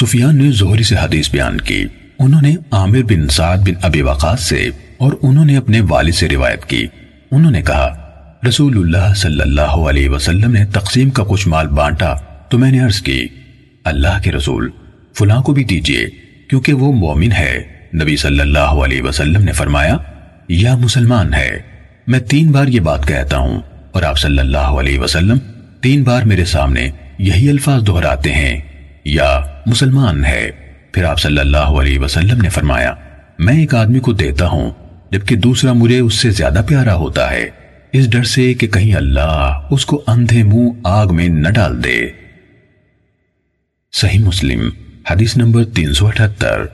سفیان نے زہری سے حدیث بیان کی۔ انہوں نے عامر بن سعد بن ابی وقاص سے اور انہوں نے اپنے والد سے روایت کی۔ انہوں نے کہا، رسول اللہ صلی اللہ علیہ وسلم نے تقسیم کا کچھ مال بانٹا تو میں نے عرض کی، اللہ کے رسول، فلاں کو بھی دیجیے، کیونکہ وہ مومن ہے۔ نبی صلی اللہ علیہ وسلم نے فرمایا، یا مسلمان ہے، میں تین بار یہ بات کہتا ہوں اور آپ صلی اللہ علیہ وسلم تین بار میرے سامنے یہی الفاظ دہراتے ہیں۔ یا مسلمان ہے؟ پھر آپ صلی اللہ علیہ وسلم نے فرمایا، میں ایک آدمی کو دیتا ہوں، جبکہ دوسرا مجھے اس سے زیادہ پیارا ہوتا ہے۔ اس ڈر سے کہ کہیں اللہ اس کو اندھے منہ آگ میں نہ ڈال دے۔ صحیح مسلم، حدیث نمبر تین سو اٹھتر۔